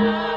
Amen.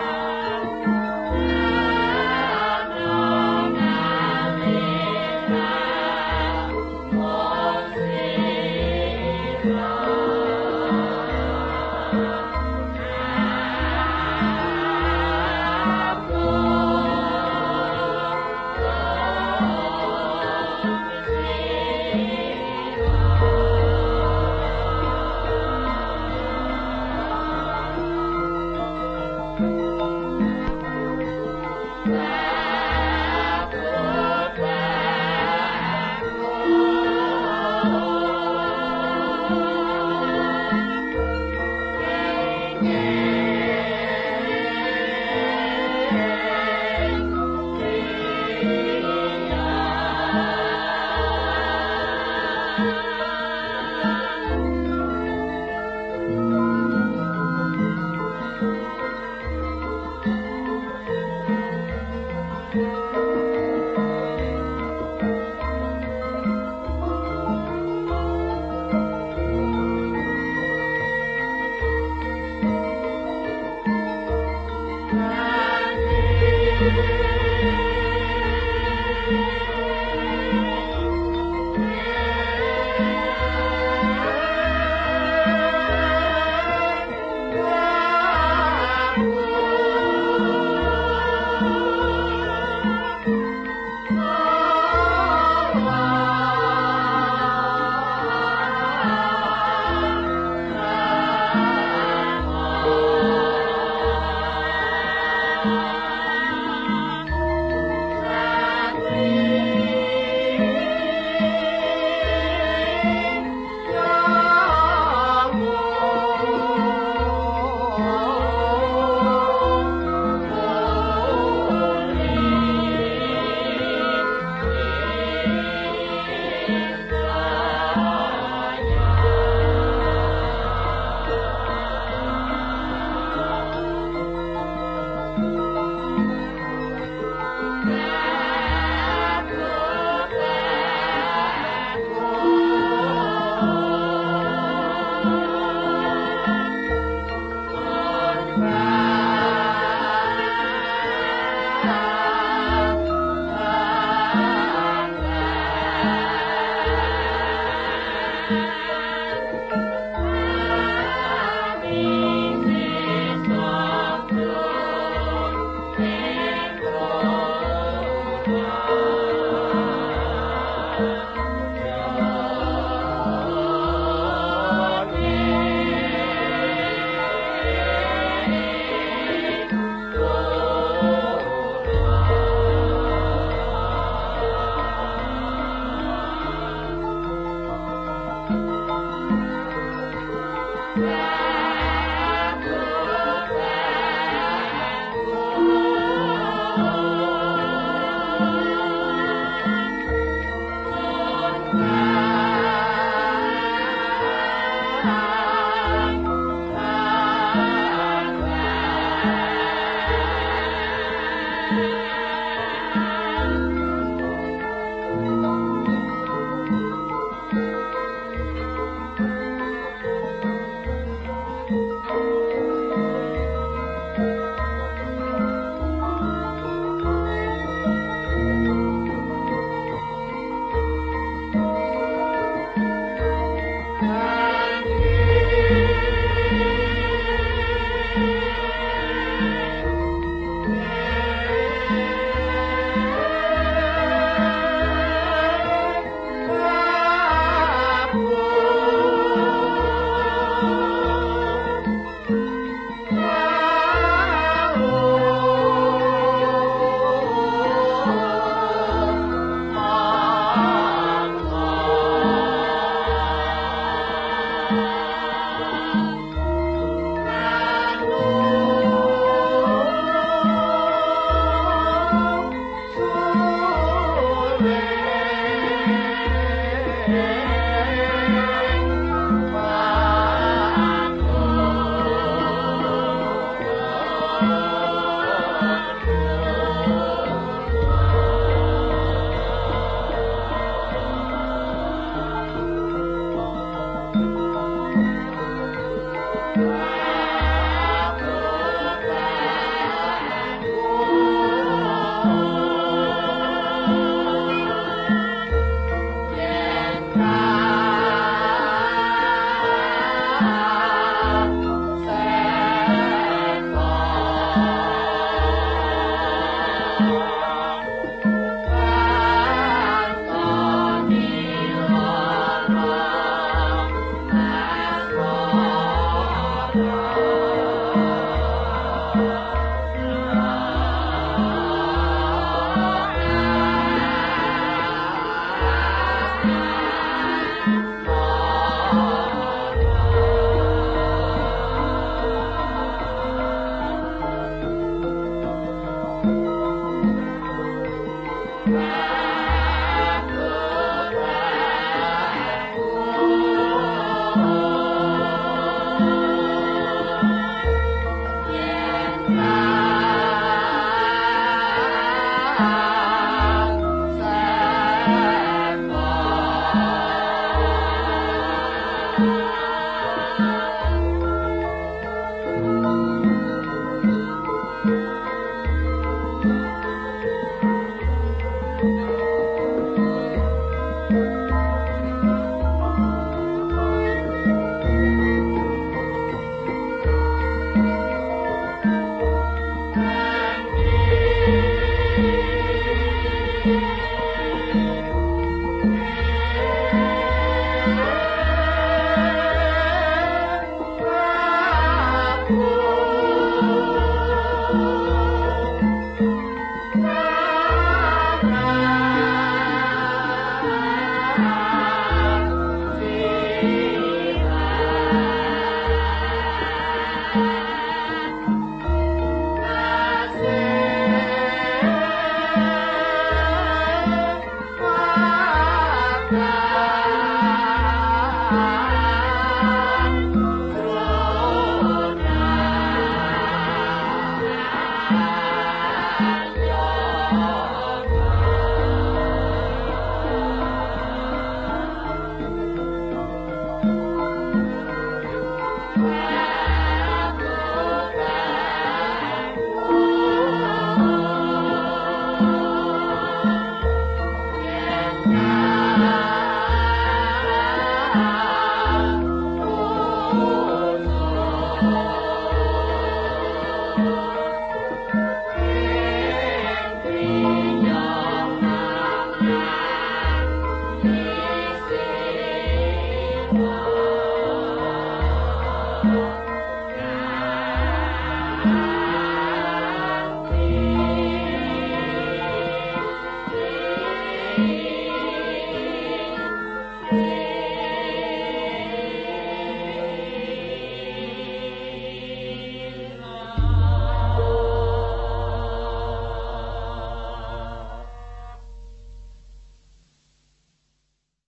now.